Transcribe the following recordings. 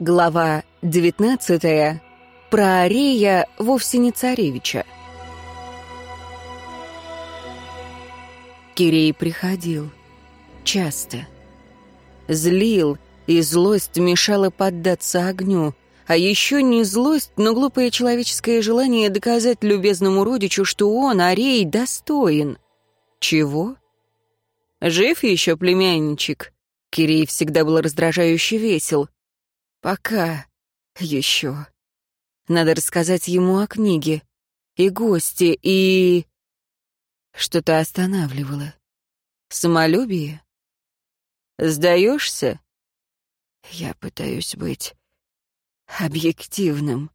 Глава 19. Про Арея вовсе не царевича. Кирей приходил. Часто. Злил, и злость мешала поддаться огню. А еще не злость, но глупое человеческое желание доказать любезному родичу, что он, Арей, достоин. Чего? Жив еще племянничек? Кирей всегда был раздражающе весел. Пока еще. Надо рассказать ему о книге. И гости, и... Что-то останавливало. Самолюбие? Сдаешься? Я пытаюсь быть объективным.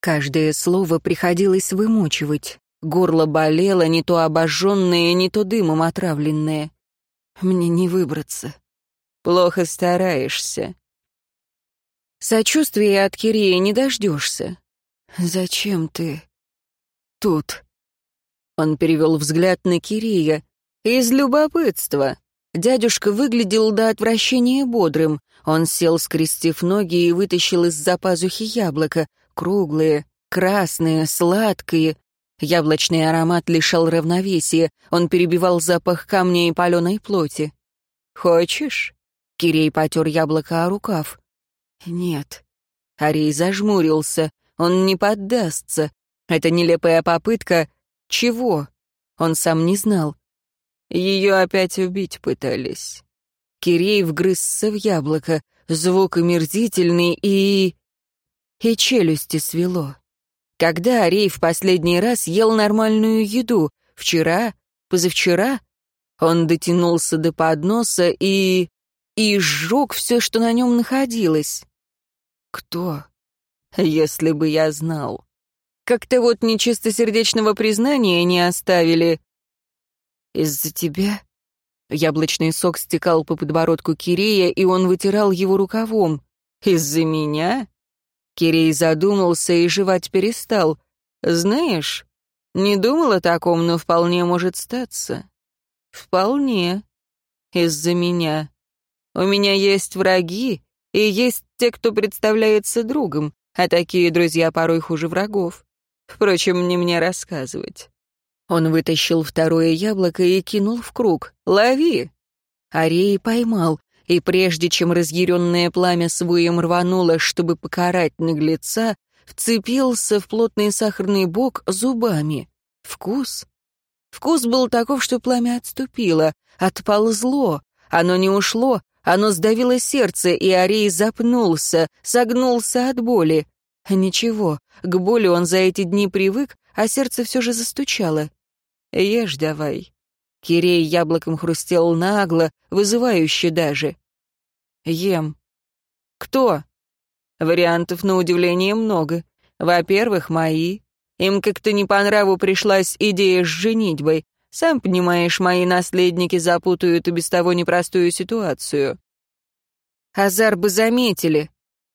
Каждое слово приходилось вымучивать. Горло болело, не то обожженное, не то дымом отравленное. Мне не выбраться. Плохо стараешься. Сочувствия от Кирия не дождешься. «Зачем ты тут?» Он перевел взгляд на Кирия. «Из любопытства». Дядюшка выглядел до отвращения бодрым. Он сел, скрестив ноги, и вытащил из-за пазухи яблоко. Круглые, красные, сладкие. Яблочный аромат лишал равновесия. Он перебивал запах камня и паленой плоти. «Хочешь?» Кирей потер яблоко о рукав. Нет. Арей зажмурился. Он не поддастся. Это нелепая попытка... Чего? Он сам не знал. Ее опять убить пытались. Кирей вгрызся в яблоко. Звук омерзительный и... И челюсти свело. Когда Арей в последний раз ел нормальную еду? Вчера? Позавчера? Он дотянулся до подноса и... и сжег все, что на нем находилось. Кто? Если бы я знал. Как-то вот нечистосердечного признания не оставили. Из-за тебя? Яблочный сок стекал по подбородку Кирея, и он вытирал его рукавом. Из-за меня? Кирей задумался и жевать перестал. Знаешь, не думал о таком, но вполне может статься. Вполне. Из-за меня. У меня есть враги, и есть те, кто представляется другом, а такие друзья порой хуже врагов. Впрочем, не мне рассказывать. Он вытащил второе яблоко и кинул в круг. «Лови!» Арей поймал, и прежде чем разъяренное пламя своим рвануло, чтобы покарать наглеца, вцепился в плотный сахарный бок зубами. Вкус? Вкус был таков, что пламя отступило, отползло. Оно не ушло, оно сдавило сердце, и Арей запнулся, согнулся от боли. Ничего, к боли он за эти дни привык, а сердце все же застучало. «Ешь давай». Кирей яблоком хрустел нагло, вызывающе даже. «Ем». «Кто?» Вариантов, на удивление, много. Во-первых, мои. Им как-то не по нраву пришлась идея с женитьбой. Сам понимаешь, мои наследники запутают и без того непростую ситуацию. Азар бы заметили.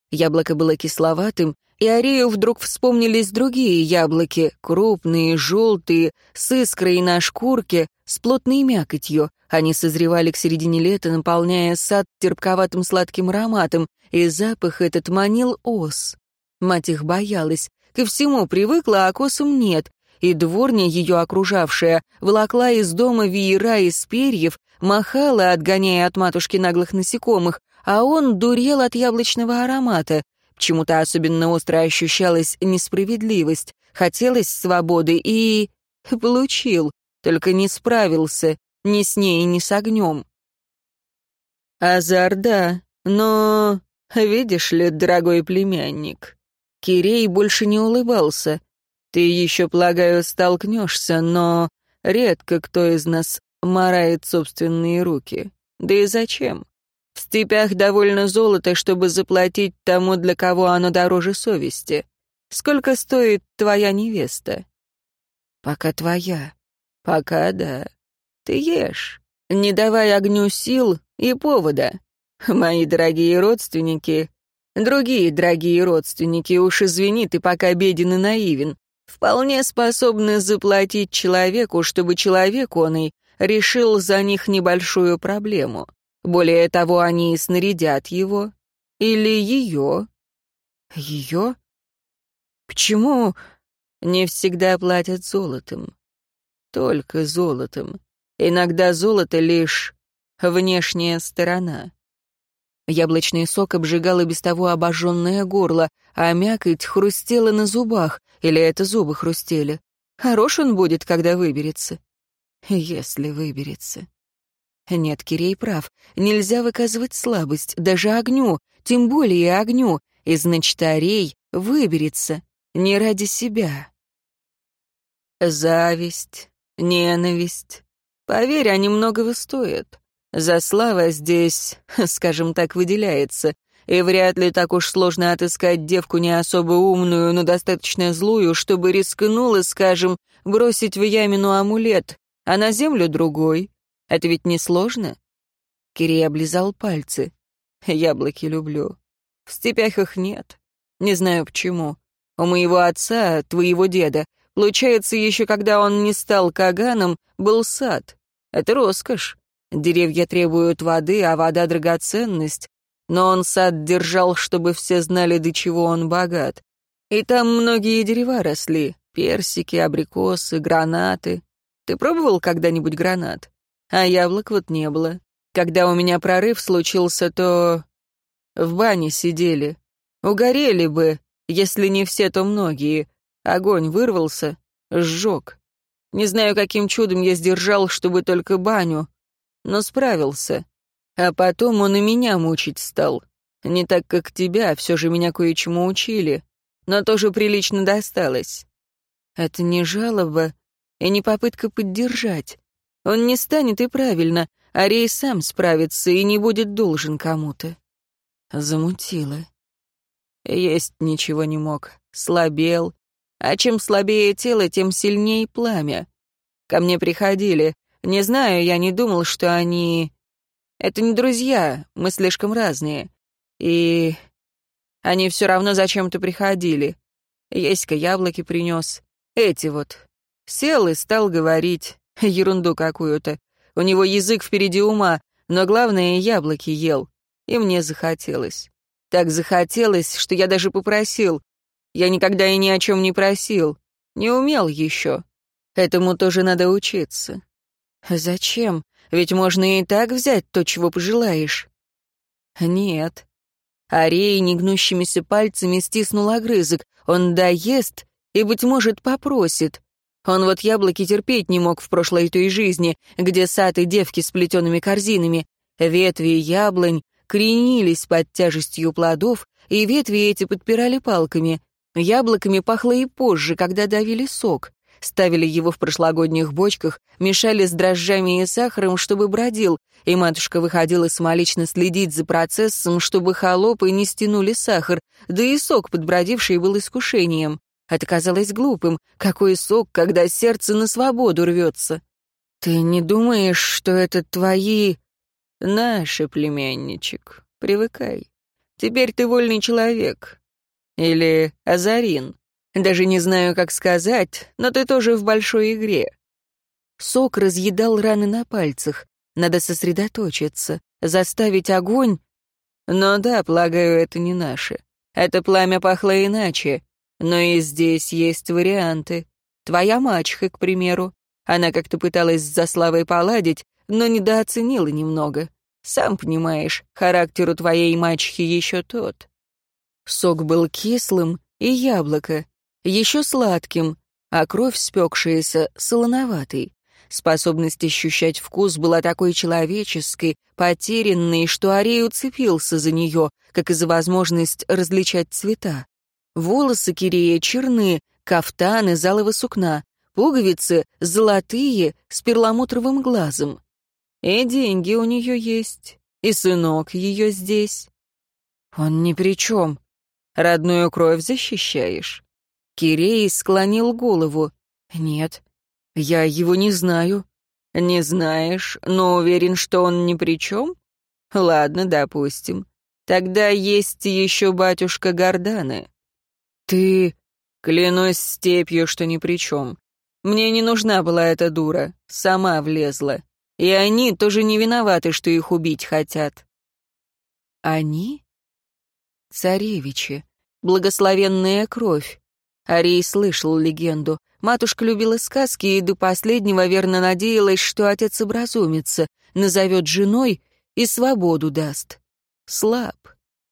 Яблоко было кисловатым, и Арею вдруг вспомнились другие яблоки, крупные, желтые, с искрой на шкурке, с плотной мякотью. Они созревали к середине лета, наполняя сад терпковатым сладким ароматом, и запах этот манил ос. Мать их боялась, ко всему привыкла, а к осам нет, и дворня, ее окружавшая, волокла из дома веера из перьев, махала, отгоняя от матушки наглых насекомых, а он дурел от яблочного аромата. Почему-то особенно остро ощущалась несправедливость, хотелось свободы и... получил, только не справился ни с ней, ни с огнем. Азар, да, но... Видишь ли, дорогой племянник, Кирей больше не улыбался, ты еще, полагаю, столкнешься, но редко кто из нас марает собственные руки. Да и зачем? В степях довольно золота, чтобы заплатить тому, для кого оно дороже совести. Сколько стоит твоя невеста? Пока твоя. Пока да. Ты ешь. Не давай огню сил и повода. Мои дорогие родственники, другие дорогие родственники, уж извини, ты пока беден и наивен вполне способны заплатить человеку, чтобы человек он и решил за них небольшую проблему. Более того, они снарядят его, Или ее? Ее? Почему не всегда платят золотом? Только золотом. Иногда золото лишь внешняя сторона. Яблочный сок обжигал и без того обожженное горло, а мякоть хрустела на зубах, или это зубы хрустели. Хорош он будет, когда выберется. Если выберется. Нет, Кирей прав. Нельзя выказывать слабость, даже огню, тем более огню, и значит, Арей выберется не ради себя. Зависть, ненависть. Поверь, они многого стоят. За слава здесь, скажем так, выделяется, и вряд ли так уж сложно отыскать девку не особо умную, но достаточно злую, чтобы рискнула, скажем, бросить в ямину амулет, а на землю другой. Это ведь не сложно? Кирей облизал пальцы. Яблоки люблю. В степях их нет. Не знаю почему. У моего отца, твоего деда, получается, еще когда он не стал Каганом, был сад. Это роскошь. Деревья требуют воды, а вода — драгоценность. Но он сад держал, чтобы все знали, до чего он богат. И там многие дерева росли. Персики, абрикосы, гранаты. Ты пробовал когда-нибудь гранат? А яблок вот не было. Когда у меня прорыв случился, то... В бане сидели. Угорели бы, если не все, то многие. Огонь вырвался, сжег. Не знаю, каким чудом я сдержал, чтобы только баню, но справился. А потом он и меня мучить стал. Не так, как тебя, все же меня кое-чему учили, но тоже прилично досталось. Это не жалоба и не попытка поддержать. Он не станет и правильно, Арей сам справится и не будет должен кому-то. Замутило. Есть ничего не мог, слабел. А чем слабее тело, тем сильнее пламя. Ко мне приходили. Не знаю, я не думал, что они... Это не друзья, мы слишком разные. И... Они все равно зачем-то приходили. Еська яблоки принес. Эти вот. Сел и стал говорить. Ерунду какую-то. У него язык впереди ума, но главное, яблоки ел. И мне захотелось. Так захотелось, что я даже попросил. Я никогда и ни о чем не просил. Не умел еще. Этому тоже надо учиться. Зачем? Ведь можно и так взять то, чего пожелаешь. Нет. Арей негнущимися пальцами стиснул огрызок. Он доест и, быть может, попросит. Он вот яблоки терпеть не мог в прошлой той жизни, где сад и девки с плетеными корзинами. Ветви яблонь кренились под тяжестью плодов, и ветви эти подпирали палками. Яблоками пахло и позже, когда давили сок. Ставили его в прошлогодних бочках, мешали с дрожжами и сахаром, чтобы бродил, и матушка выходила самолично следить за процессом, чтобы холопы не стянули сахар, да и сок, подбродивший, был искушением. Это казалось глупым. Какой сок, когда сердце на свободу рвется? Ты не думаешь, что это твои... Наши, племянничек, привыкай. Теперь ты вольный человек. Или Азарин. Даже не знаю, как сказать, но ты тоже в большой игре. Сок разъедал раны на пальцах. Надо сосредоточиться, заставить огонь. Но да, полагаю, это не наше. Это пламя пахло иначе. Но и здесь есть варианты. Твоя мачеха, к примеру. Она как-то пыталась за Славой поладить, но недооценила немного. Сам понимаешь, характер у твоей мачехи еще тот. Сок был кислым, и яблоко, еще сладким, а кровь спекшаяся солоноватой. Способность ощущать вкус была такой человеческой, потерянной, что Арей уцепился за нее, как и за возможность различать цвета. Волосы Кирея черны, кафтаны из сукна, пуговицы золотые, с перламутровым глазом. И деньги у нее есть, и сынок ее здесь. Он ни при чем. Родную кровь защищаешь. Кирей склонил голову. Нет, я его не знаю. Не знаешь, но уверен, что он ни при чем? Ладно, допустим. Тогда есть еще батюшка Горданы. Ты... Клянусь степью, что ни при чем. Мне не нужна была эта дура. Сама влезла. И они тоже не виноваты, что их убить хотят. Они? царевичи. Благословенная кровь. Арий слышал легенду. Матушка любила сказки и до последнего верно надеялась, что отец образумится, назовет женой и свободу даст. Слаб.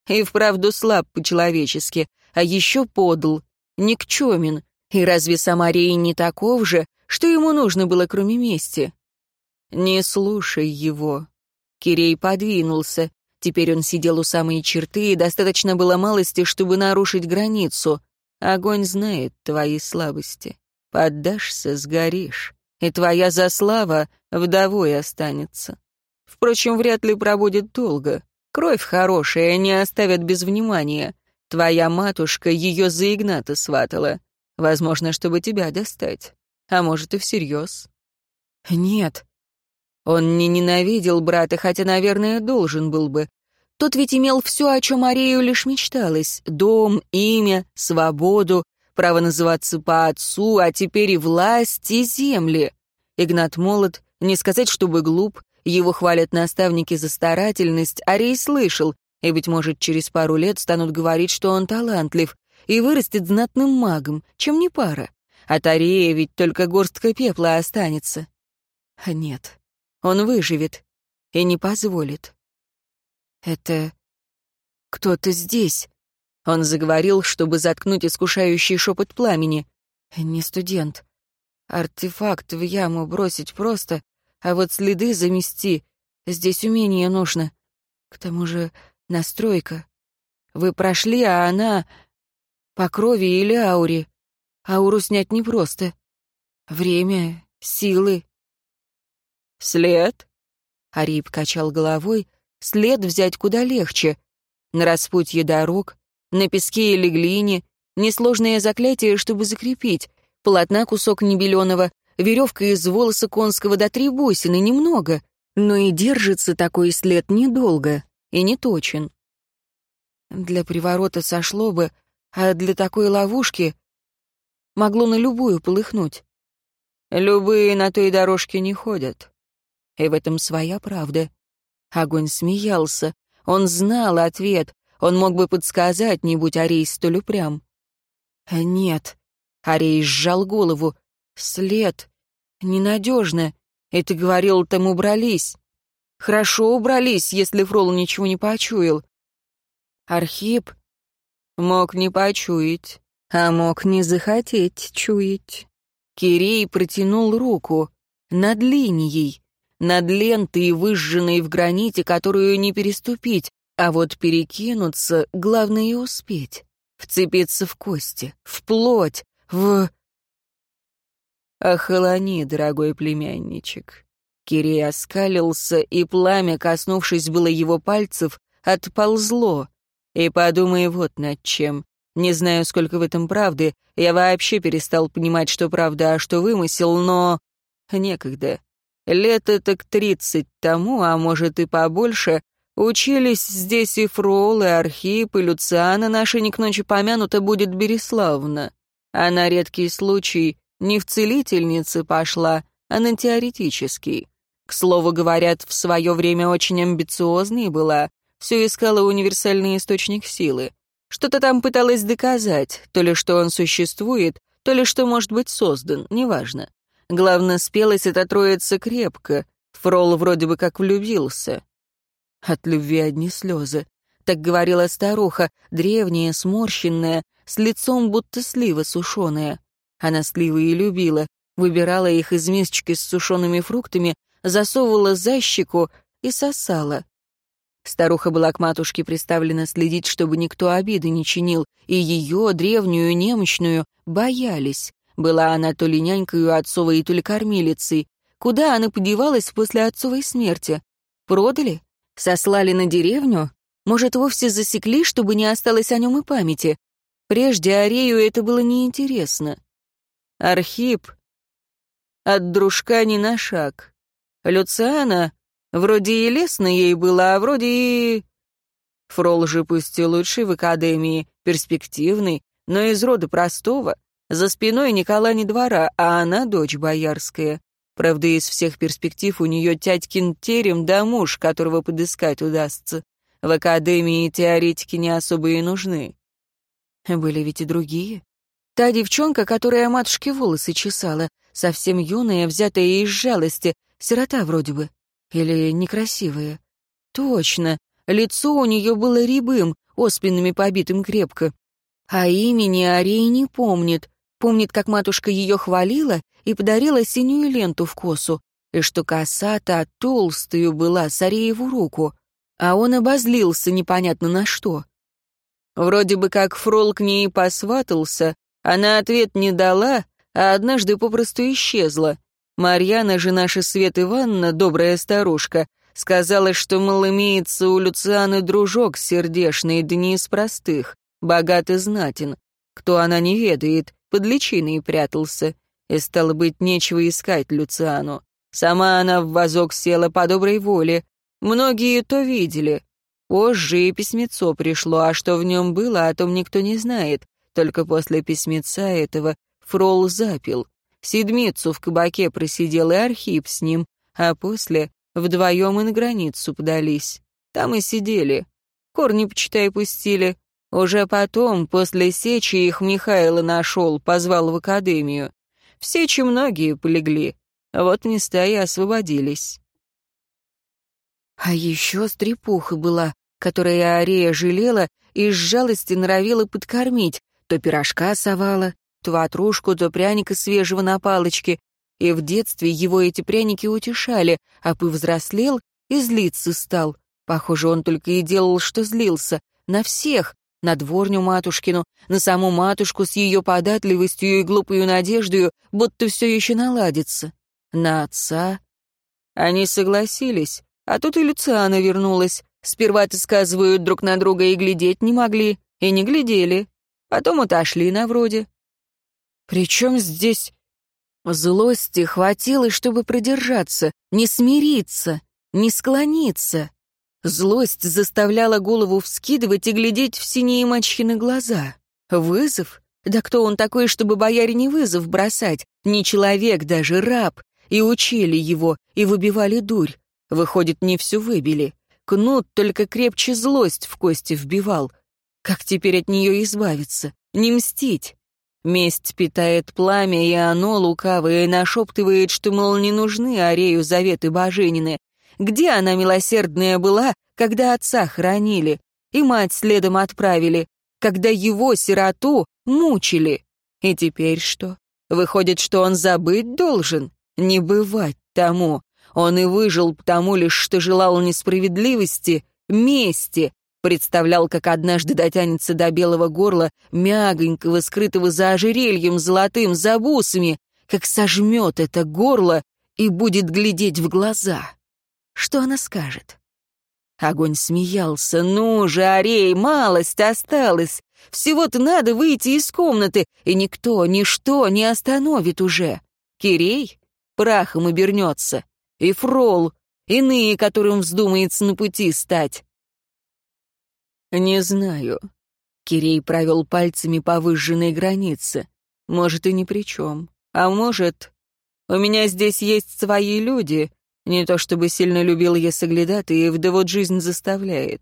И вправду слаб по-человечески, а еще подл, никчемен. И разве Самарей не таков же, что ему нужно было, кроме мести? Не слушай его. Кирей подвинулся. Теперь он сидел у самой черты, и достаточно было малости, чтобы нарушить границу. Огонь знает твои слабости. Поддашься — сгоришь, и твоя заслава вдовой останется. Впрочем, вряд ли пробудет долго. Кровь хорошая, не оставят без внимания. Твоя матушка ее за Игната сватала. Возможно, чтобы тебя достать. А может, и всерьез. Нет. Он не ненавидел брата, хотя, наверное, должен был бы. Тот ведь имел все, о чем Арею лишь мечталось. Дом, имя, свободу, право называться по отцу, а теперь и власть, и земли. Игнат молод, не сказать, чтобы глуп, его хвалят наставники за старательность, а Рей слышал, и, быть может, через пару лет станут говорить, что он талантлив, и вырастет знатным магом, чем не пара. От Арея ведь только горстка пепла останется. А нет, он выживет и не позволит. Это кто-то здесь. Он заговорил, чтобы заткнуть искушающий шепот пламени. «Не студент. Артефакт в яму бросить просто, а вот следы замести. Здесь умение нужно. К тому же настройка. Вы прошли, а она... По крови или ауре. Ауру снять непросто. Время, силы. «След?» Ариб качал головой. «След взять куда легче. На распутье дорог, на песке или глине, несложное заклятие, чтобы закрепить, полотна кусок небеленого, веревка из волоса конского до три бусины, немного, но и держится такой след недолго и не точен. Для приворота сошло бы, а для такой ловушки могло на любую полыхнуть. Любые на той дорожке не ходят. И в этом своя правда. Огонь смеялся. Он знал ответ, он мог бы подсказать, не будь Арей столь упрям. «Э, «Нет». Арей сжал голову. «След. Ненадежно. Ты говорил, там убрались. Хорошо убрались, если Фрол ничего не почуял. Архип мог не почуять, а мог не захотеть чуять. Кирей протянул руку над линией, над лентой, выжженной в граните, которую не переступить, а вот перекинуться, главное и успеть. Вцепиться в кости, в плоть, в... Охолони, дорогой племянничек. Кирей оскалился, и пламя, коснувшись было его пальцев, отползло. И подумай вот над чем. Не знаю, сколько в этом правды, я вообще перестал понимать, что правда, а что вымысел, но... Некогда. Лет это к тридцать тому, а может и побольше, Учились здесь и Фрол, и Архип, и Люциана, наша не к ночи помянута будет Береславна. А на редкий случай не в целительнице пошла, а на теоретический. К слову, говорят, в свое время очень амбициозной была, все искала универсальный источник силы. Что-то там пыталась доказать, то ли что он существует, то ли что может быть создан, неважно. Главное, спелась эта троица крепко. Фрол вроде бы как влюбился. От любви одни слезы. Так говорила старуха, древняя, сморщенная, с лицом будто слива сушеная. Она сливы и любила, выбирала их из мисочки с сушеными фруктами, засовывала за щеку и сосала. Старуха была к матушке приставлена следить, чтобы никто обиды не чинил, и ее, древнюю, немощную, боялись. Была она то ли нянькою отцовой, то ли кормилицей. Куда она подевалась после отцовой смерти? Продали? Сослали на деревню? Может, вовсе засекли, чтобы не осталось о нем и памяти? Прежде Арею это было неинтересно. Архип от дружка ни на шаг. Люциана вроде и лестно ей было, а вроде и... Фрол же пусть и лучший в академии, перспективный, но из рода простого. За спиной Никола не двора, а она дочь боярская. Правда, из всех перспектив у нее тятькин терем да муж, которого подыскать удастся. В академии теоретики не особо и нужны. Были ведь и другие. Та девчонка, которая матушке волосы чесала, совсем юная, взятая из жалости, сирота вроде бы. Или некрасивая. Точно, лицо у нее было рябым, оспинами побитым крепко. А имени Арии не помнит. Помнит, как матушка ее хвалила и подарила синюю ленту в косу, и что коса-то толстую была, с Арееву руку. А он обозлился непонятно на что. Вроде бы как Фрол к ней посватался, она ответ не дала, а однажды попросту исчезла. Марьяна же наша Свет Ивановна, добрая старушка, сказала, что, мол, имеется у Люцианы дружок сердешный, да не из простых, богат и знатен. Кто она не ведает, под личиной прятался. И, стало быть, нечего искать Люциану. Сама она в вазок села по доброй воле. Многие то видели. Позже и письмецо пришло, а что в нем было, о том никто не знает. Только после письмеца этого Фрол запил. Седмицу в кабаке просидел и Архип с ним, а после вдвоем и на границу подались. Там и сидели. Корни, почитай, пустили. Уже потом, после сечи, их Михайло нашел, позвал в академию. В сечи многие полегли. Вот места и освободились. А еще стрепуха была, которая Арея жалела и с жалости норовила подкормить, то пирожка совала, то ватрушку, то пряника свежего на палочке. И в детстве его эти пряники утешали, а повзрослел и злиться стал. Похоже, он только и делал, что злился. На всех. На дворню матушкину, на саму матушку с ее податливостью и глупою надеждою, будто все еще наладится. На отца. Они согласились, а тут и Люциана вернулась. Сперва-то сказывают друг на друга и глядеть не могли, и не глядели. Потом отошли на вроде. Причем здесь злости хватило, чтобы продержаться, не смириться, не склониться. Злость заставляла голову вскидывать и глядеть в синие мачхины глаза. Вызов? Да кто он такой, чтобы боярине вызов бросать? Не человек даже, раб. И учили его, и выбивали дурь. Выходит, не всю выбили. Кнут только крепче злость в кости вбивал. Как теперь от нее избавиться? Не мстить? Месть питает пламя, и оно, лукавое, нашептывает, что, мол, не нужны Арею заветы боженины. Где она милосердная была, когда отца хранили, и мать следом отправили, когда его, сироту, мучили? И теперь что? Выходит, что он забыть должен? Не бывать тому. Он и выжил потому лишь, что желал несправедливости, мести, Представлял, как однажды дотянется до белого горла, мягонького, скрытого за ожерельем золотым, за бусами, как сожмет это горло и будет глядеть в глаза. Что она скажет? Огонь смеялся. «Ну же, Арей, малость осталась. Всего-то надо выйти из комнаты, и никто, ничто не остановит уже. Кирей прахом обернется. И Фрол, иные, которым вздумается на пути стать. «Не знаю». Кирей провел пальцами по выжженной границе. «Может, и ни при чем. А может, у меня здесь есть свои люди. Не то чтобы сильно любил я соглядатаев, да вот жизнь заставляет.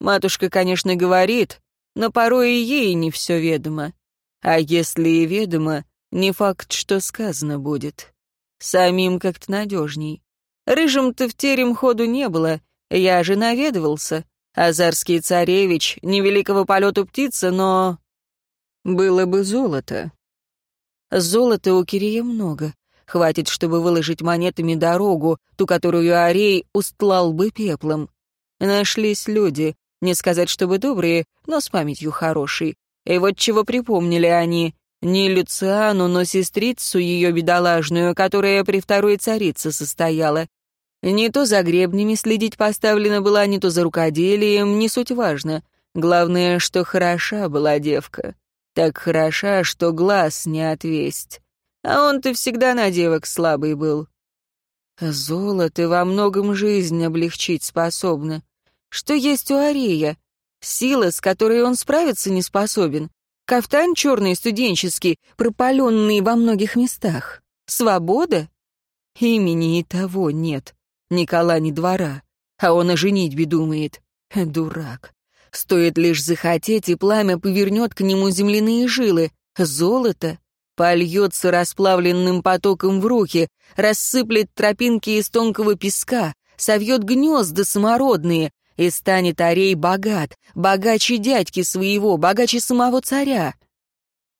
Матушка, конечно, говорит, но порой и ей не все ведомо. А если и ведомо, не факт, что сказано будет. Самим как-то надежней. Рыжим-то в терем ходу не было, я же наведывался. Азарский царевич, невеликого полету птица, но... Было бы золото. Золота у Кирия много. Хватит, чтобы выложить монетами дорогу, ту, которую Арей устлал бы пеплом. Нашлись люди, не сказать, чтобы добрые, но с памятью хорошей. И вот чего припомнили они. Не Люциану, но сестрицу ее бедолажную, которая при второй царице состояла. Не то за гребнями следить поставлена была, не то за рукоделием, не суть важно. Главное, что хороша была девка. Так хороша, что глаз не отвесть. А он-то всегда на девок слабый был. Золото во многом жизнь облегчить способно. Что есть у Ария? Сила, с которой он справиться не способен. Кафтан черный студенческий, пропаленный во многих местах. Свобода? Имени и того нет. Никола не двора, а он о женитьбе думает. Дурак. Стоит лишь захотеть, и пламя повернет к нему земляные жилы. Золото польется расплавленным потоком в руки, рассыплет тропинки из тонкого песка, совьет гнезда самородные, и станет Арей богат, богаче дядьки своего, богаче самого царя.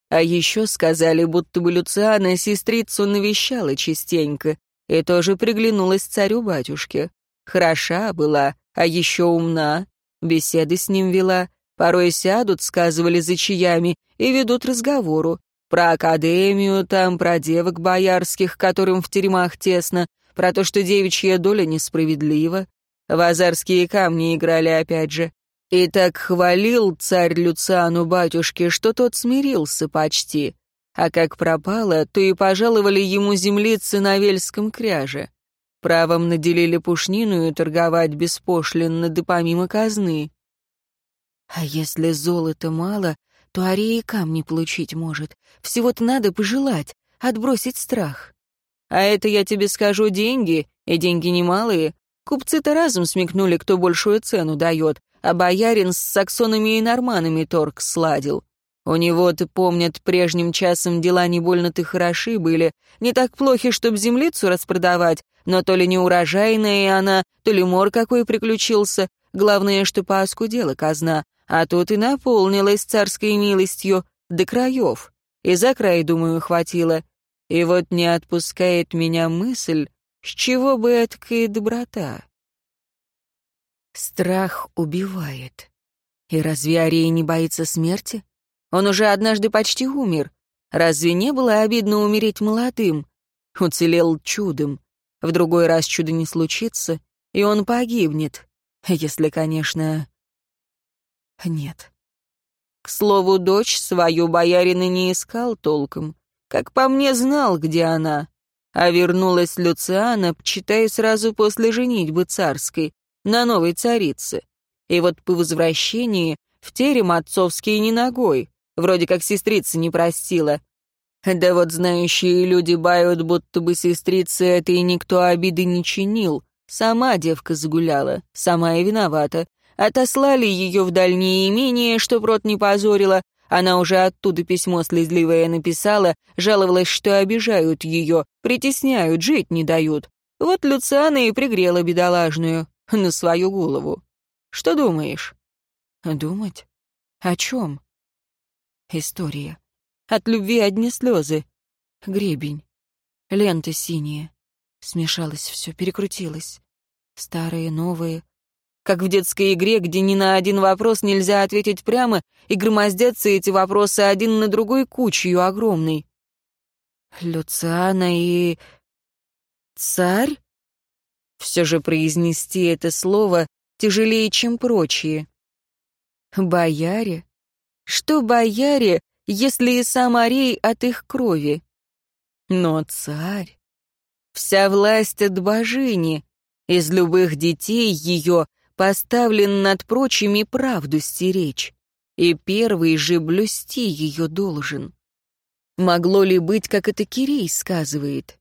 А еще сказали, будто бы Люциана сестрицу навещала частенько, и тоже приглянулась царю-батюшке. Хороша была, а еще умна, беседы с ним вела, порой сядут, сказывали за чаями, и ведут разговору. Про академию там, про девок боярских, которым в теремах тесно, про то, что девичья доля несправедлива. В азарские камни играли опять же. И так хвалил царь Люциану батюшке, что тот смирился почти. А как пропало, то и пожаловали ему землицы на Вельском кряже. Правом наделили пушнину и торговать беспошлинно, да помимо казны. А если золота мало, то Ария камни получить может. Всего-то надо пожелать, отбросить страх. А это, я тебе скажу, деньги, и деньги немалые. Купцы-то разом смекнули, кто большую цену дает, а боярин с саксонами и норманами торг сладил. У него-то, помнят, прежним часом дела не больно-то хороши были, не так плохи, чтоб землицу распродавать, но то ли не урожайная она, то ли мор какой приключился, главное, что пооскудела казна, а тут и наполнилась царской милостью до краев. И за край, думаю, хватило. И вот не отпускает меня мысль, с чего бы эткая доброта. Страх убивает. И разве Ария не боится смерти? Он уже однажды почти умер. Разве не было обидно умереть молодым? Уцелел чудом. В другой раз чудо не случится, и он погибнет. Если, конечно... Нет. К слову, дочь свою боярина не искал толком. Как по мне, знал, где она. А вернулась Люциана, читай сразу после женитьбы царской, на новой царице. И вот по возвращении в терем отцовский не ногой, вроде как сестрица не простила. Да вот знающие люди бают, будто бы сестрице этой никто обиды не чинил. Сама девка загуляла, сама и виновата. Отослали ее в дальние имения, чтоб рот не позорила. Она уже оттуда письмо слезливое написала, жаловалась, что обижают ее, притесняют, жить не дают. Вот Люциана и пригрела бедолажную на свою голову. Что думаешь? Думать? О чем? История. От любви одни слезы. Гребень. Лента синяя. Смешалось все, перекрутилось. Старые, новые. Как в детской игре, где ни на один вопрос нельзя ответить прямо, и громоздятся эти вопросы один на другой кучью огромной. Люциана и... Царь? Все же произнести это слово тяжелее, чем прочие. Бояре? Что бояре, если и сам Арей от их крови? Но царь... Вся власть от божини. Из любых детей ее поставлен над прочими правду стеречь. И первый же блюсти ее должен. Могло ли быть, как это Кирей сказывает?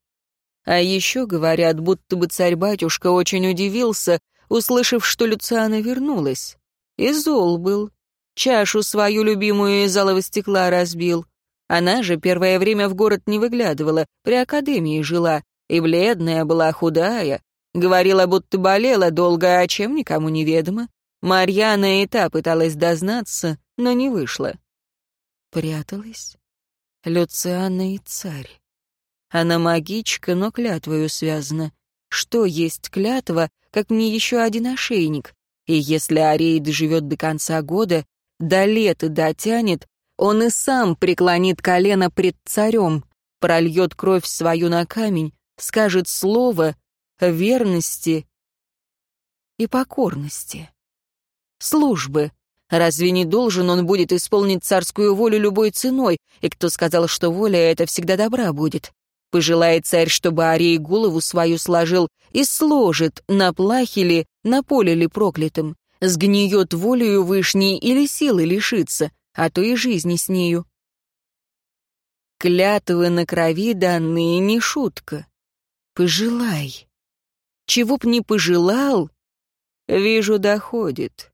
А еще говорят, будто бы царь-батюшка очень удивился, услышав, что Люциана вернулась. И зол был. Чашу свою любимую из алого стекла разбил. Она же первое время в город не выглядывала, при академии жила, и бледная была, худая. Говорила, будто болела долго, а чем никому не ведомо. Марьяна и та пыталась дознаться, но не вышла. Пряталась. Люциана и царь. Она магичка, но клятвою связана. Что есть клятва, как не еще один ошейник? И если Арейд живет до конца года, до лета дотянет, он и сам преклонит колено пред царем, прольет кровь свою на камень, скажет слово верности и покорности. Службы. Разве не должен он будет исполнить царскую волю любой ценой? И кто сказал, что воля эта всегда добра будет? Пожелает царь, чтобы Арий голову свою сложил и сложит, на плахе ли, на поле ли проклятым, сгниет волею вышней или силы лишится, а то и жизни с нею. Клятвы на крови данные не шутка. Пожелай. Чего б не пожелал, вижу, доходит.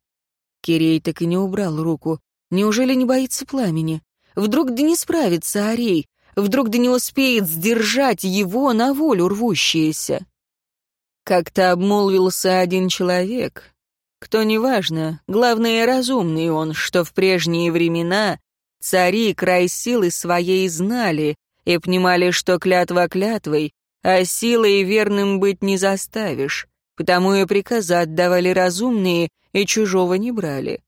Кирей так и не убрал руку. Неужели не боится пламени? Вдруг да не справится Арей? Вдруг да не успеет сдержать его на волю рвущееся? Как-то обмолвился один человек. Кто неважно, главное, разумный он, что в прежние времена цари край силы своей знали и понимали, что клятва клятвой, а силой верным быть не заставишь, потому и приказы отдавали разумные и чужого не брали.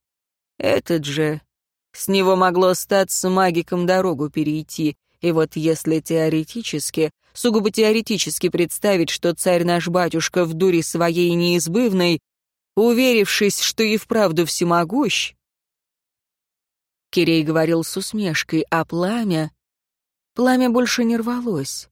Этот же с него могло статься магиком дорогу перейти, и вот если теоретически, сугубо теоретически представить, что царь наш батюшка в дуре своей неизбывной, уверившись, что и вправду всемогущ, Кирей говорил с усмешкой, а пламя... Пламя больше не рвалось.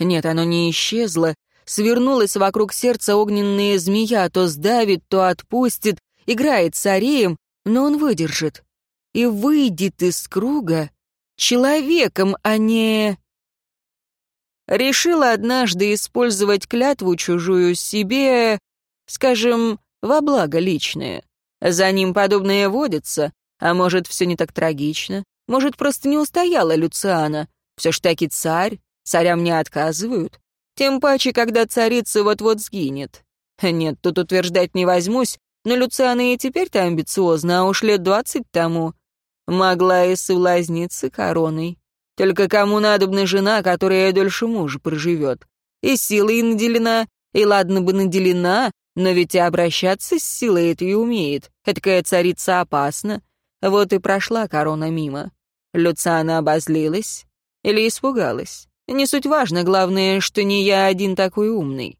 Нет, оно не исчезло, свернулась вокруг сердца огненная змея, то сдавит, то отпустит, играет с ареем, но он выдержит и выйдет из круга человеком, а не... Решила однажды использовать клятву чужую себе, скажем, во благо личное. За ним подобное водится, а может, все не так трагично, может, просто не устояла Люциана. Все ж таки царь, царям не отказывают. Тем паче, когда царица вот-вот сгинет. Нет, тут утверждать не возьмусь, но Люциана и теперь-то амбициозна, а уж лет двадцать тому. Могла и соблазниться короной. Только кому надобна жена, которая дольше мужа проживет? И силой наделена, и ладно бы наделена, но ведь и обращаться с силой это и умеет. Эдакая царица опасна. Вот и прошла корона мимо. Люциана обозлилась или испугалась. Не суть важно, главное, что не я один такой умный.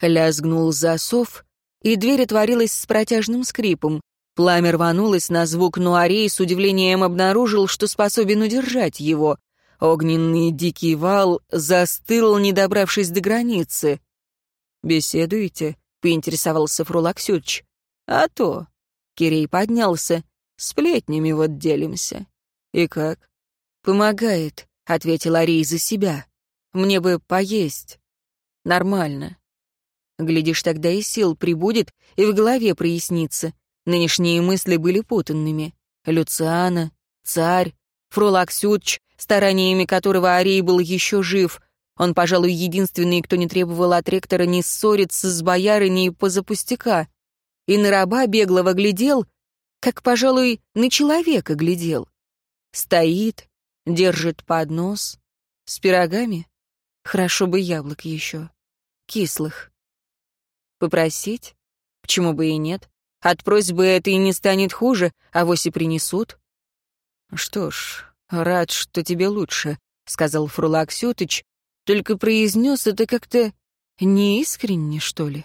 Лязгнул засов, и дверь отворилась с протяжным скрипом. Пламя рванулось на звук, но Арей с удивлением обнаружил, что способен удержать его. Огненный дикий вал застыл, не добравшись до границы. «Беседуете?» — поинтересовался Фрулаксюч. «А то». Кирей поднялся. «Сплетнями вот делимся». «И как?» «Помогает», — ответил Арей за себя. «Мне бы поесть». «Нормально». Глядишь, тогда и сил прибудет, и в голове прояснится. Нынешние мысли были путанными. Люциана, царь, Фролак Сютч, стараниями которого Арий был еще жив. Он, пожалуй, единственный, кто не требовал от ректора не ссориться с боярыней по пустяка. И на раба беглого глядел, как, пожалуй, на человека глядел. Стоит, держит поднос. С пирогами? Хорошо бы яблок еще. Кислых. Попросить? Почему бы и нет? От просьбы это и не станет хуже, а и принесут. Что ж, рад, что тебе лучше, сказал Фрулак Сютыч, только произнес это как-то неискренне, что ли.